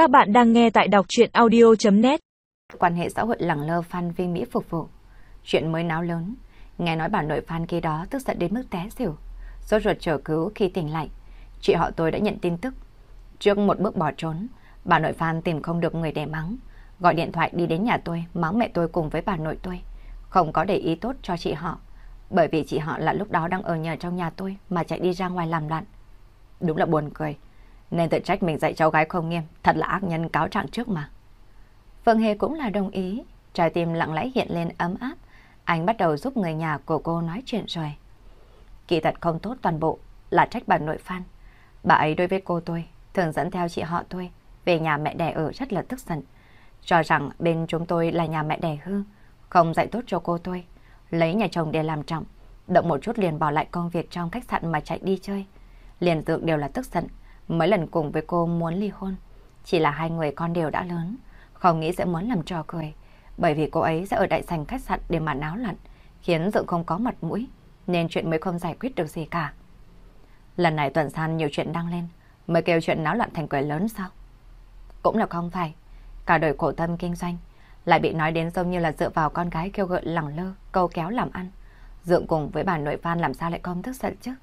Các bạn đang nghe tại đọc chuyện audio.net Quan hệ xã hội lẳng lơ Phan Vinh Mỹ phục vụ. Chuyện mới náo lớn. Nghe nói bà nội Phan kia đó tức giận đến mức té xỉu. Rốt ruột chờ cứu khi tỉnh lại. Chị họ tôi đã nhận tin tức. Trước một bước bỏ trốn, bà nội Phan tìm không được người để mắng. Gọi điện thoại đi đến nhà tôi, mắng mẹ tôi cùng với bà nội tôi. Không có để ý tốt cho chị họ. Bởi vì chị họ là lúc đó đang ở nhờ trong nhà tôi mà chạy đi ra ngoài làm loạn. Đúng là buồn cười. Nên tự trách mình dạy cháu gái không nghiêm, thật là ác nhân cáo trạng trước mà. Phương Hề cũng là đồng ý, trái tim lặng lẽ hiện lên ấm áp. Anh bắt đầu giúp người nhà của cô nói chuyện rồi. Kỳ thật không tốt toàn bộ là trách bà nội Phan. Bà ấy đối với cô tôi, thường dẫn theo chị họ tôi, về nhà mẹ đẻ ở rất là tức giận. Cho rằng bên chúng tôi là nhà mẹ đẻ hư, không dạy tốt cho cô tôi, lấy nhà chồng để làm trọng, động một chút liền bỏ lại công việc trong khách sạn mà chạy đi chơi. Liền tượng đều là tức giận, Mấy lần cùng với cô muốn ly hôn, chỉ là hai người con đều đã lớn, không nghĩ sẽ muốn làm trò cười, bởi vì cô ấy sẽ ở đại sảnh khách sạn để mà náo loạn, khiến Dượng không có mặt mũi, nên chuyện mới không giải quyết được gì cả. Lần này tuần san nhiều chuyện đăng lên, mới kêu chuyện náo loạn thành cười lớn sao? Cũng là không phải, cả đời khổ tâm kinh doanh, lại bị nói đến giống như là dựa vào con gái kêu gợi lẳng lơ, câu kéo làm ăn. Dượng cùng với bà nội Phan làm sao lại không tức giận chứ?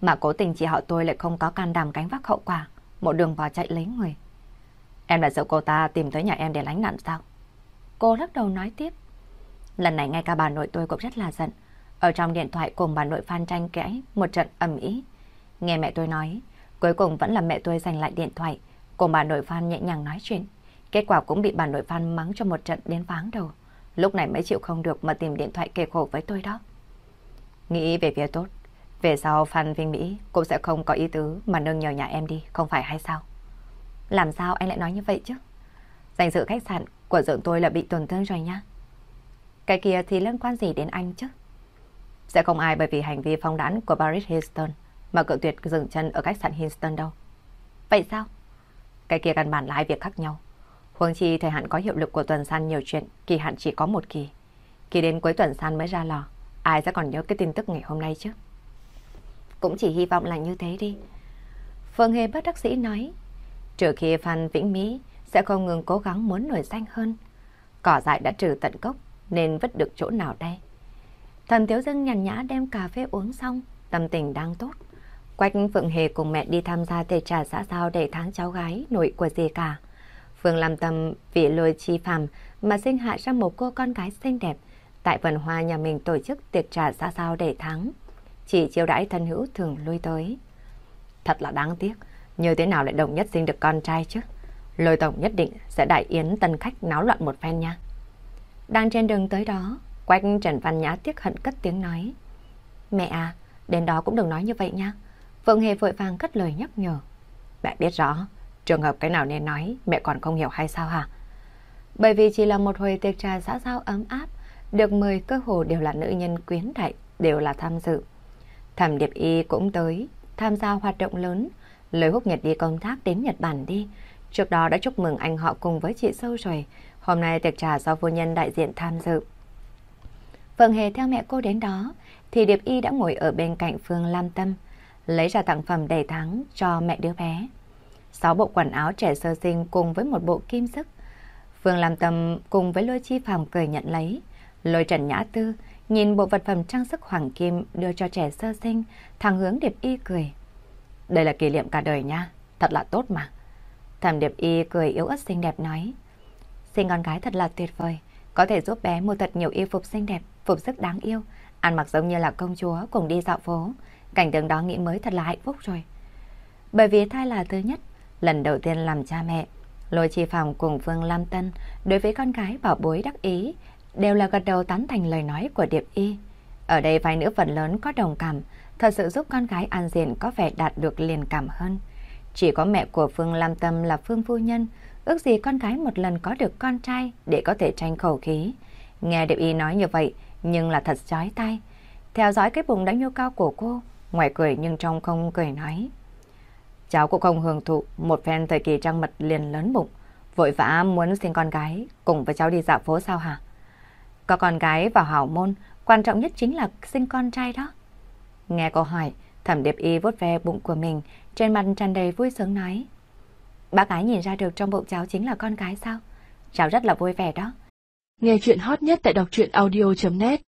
Mà cố tình chị họ tôi lại không có can đảm gánh vác hậu quả, một đường vào chạy lấy người. Em là sợ cô ta tìm tới nhà em để lánh nạn sao? Cô lắc đầu nói tiếp. Lần này ngay cả bà nội tôi cũng rất là giận. Ở trong điện thoại cùng bà nội Phan tranh cãi một trận ầm ĩ. Nghe mẹ tôi nói, cuối cùng vẫn là mẹ tôi giành lại điện thoại, cùng bà nội Phan nhẹ nhàng nói chuyện. Kết quả cũng bị bà nội Phan mắng cho một trận đến váng đầu. Lúc này mới chịu không được mà tìm điện thoại kề khổ với tôi đó. Nghĩ về phía tốt, về sau Phan Vinh Mỹ cũng sẽ không có ý tứ mà nâng nhờ nhà em đi, không phải hay sao? Làm sao anh lại nói như vậy chứ? Danh dự khách sạn của dưỡng tôi là bị tổn thương rồi nhá. Cái kia thì liên quan gì đến anh chứ? Sẽ không ai bởi vì hành vi phong đãn của Paris Hilton mà cự tuyệt dừng chân ở khách sạn Hilton đâu. Vậy sao? Cái kia căn bản là hai việc khác nhau. Huống chi thời hạn có hiệu lực của tuần san nhiều chuyện, kỳ hạn chỉ có một kỳ. Kỳ đến cuối tuần san mới ra lò, ai sẽ còn nhớ cái tin tức ngày hôm nay chứ? Cũng chỉ hy vọng là như thế đi. Phương Hề bất đắc sĩ nói, trừ khi Phan Vĩnh Mỹ sẽ không ngừng cố gắng muốn nổi danh hơn. Cỏ dại đã trừ tận gốc, nên vứt được chỗ nào đây? Thần Tiếu Dân nhàn nhã đem cà phê uống xong, tâm tình đang tốt. Quách Phượng Hề cùng mẹ đi tham gia tề trà xã giao để tháng cháu gái nội của dì cả. Phương làm tâm vì lôi chi phàm mà sinh hạ ra một cô con gái xinh đẹp. Tại vườn hoa nhà mình tổ chức tiệc trà xã giao để tháng chỉ chiêu đãi thân hữu thường lui tới. Thật là đáng tiếc, như thế nào lại đồng nhất sinh được con trai chứ? Lôi tổng nhất định sẽ đại yến tân khách náo loạn một phen nha. Đang trên đường tới đó, Quách Trần Văn Nhã tiếc hận cất tiếng nói. Mẹ à, đến đó cũng đừng nói như vậy nha. Phượng Hề vội vàng cất lời nhắc nhở. Mẹ biết rõ, trường hợp cái nào nên nói, mẹ còn không hiểu hay sao hả? Bởi vì chỉ là một hồi tiệc trà xã giao ấm áp, được mời cơ hồ đều là nữ nhân quyến đại, đều là tham dự. Thẩm Điệp Y cũng tới tham gia hoạt động lớn, lời húc Nhật đi công tác đến Nhật Bản đi. Trước đó đã chúc mừng anh họ cùng với chị sâu rồi. Hôm nay tiệc trà do phu nhân đại diện tham dự. Vâng, Phượng Hề theo mẹ cô đến đó, thì Điệp Y đã ngồi ở bên cạnh Phương Lam Tâm, lấy ra tặng phẩm đầy tháng cho mẹ đứa bé. Sáu bộ quần áo trẻ sơ sinh cùng với một bộ kim sức. Phương Lam Tâm cùng với Lôi Chi Phàm cười nhận lấy. Lôi Trần Nhã Tư Nhìn bộ vật phẩm trang sức hoàng kim đưa cho trẻ sơ sinh, thằng hướng Điệp Y cười. Đây là kỷ niệm cả đời nha, thật là tốt mà. Thẩm Điệp Y cười yếu ớt xinh đẹp nói. Sinh con gái thật là tuyệt vời, có thể giúp bé mua thật nhiều y phục xinh đẹp, phục sức đáng yêu, ăn mặc giống như là công chúa cùng đi dạo phố. Cảnh tượng đó nghĩ mới thật là hạnh phúc rồi. Bởi vì thai là thứ nhất, lần đầu tiên làm cha mẹ, Lôi Chi Phòng cùng Vương Lam Tân đối với con gái bảo bối đắc ý đều là gật đầu tán thành lời nói của Điệp Y. Ở đây vài nữ phần lớn có đồng cảm, thật sự giúp con gái An Diện có vẻ đạt được liền cảm hơn. Chỉ có mẹ của Phương Lam Tâm là Phương Phu Nhân, ước gì con gái một lần có được con trai để có thể tranh khẩu khí. Nghe Điệp Y nói như vậy, nhưng là thật chói tai. Theo dõi cái bụng đã nhô cao của cô, ngoài cười nhưng trong không cười nói. Cháu cũng không hưởng thụ một phen thời kỳ trăng mật liền lớn bụng, vội vã muốn sinh con gái cùng với cháu đi dạo phố sao hả? Có con gái vào hảo môn, quan trọng nhất chính là sinh con trai đó. Nghe câu hỏi, thẩm điệp y vốt ve bụng của mình, trên mặt tràn đầy vui sướng nói. Bác gái nhìn ra được trong bụng cháu chính là con gái sao? Cháu rất là vui vẻ đó. Nghe chuyện hot nhất tại đọc truyện audio.net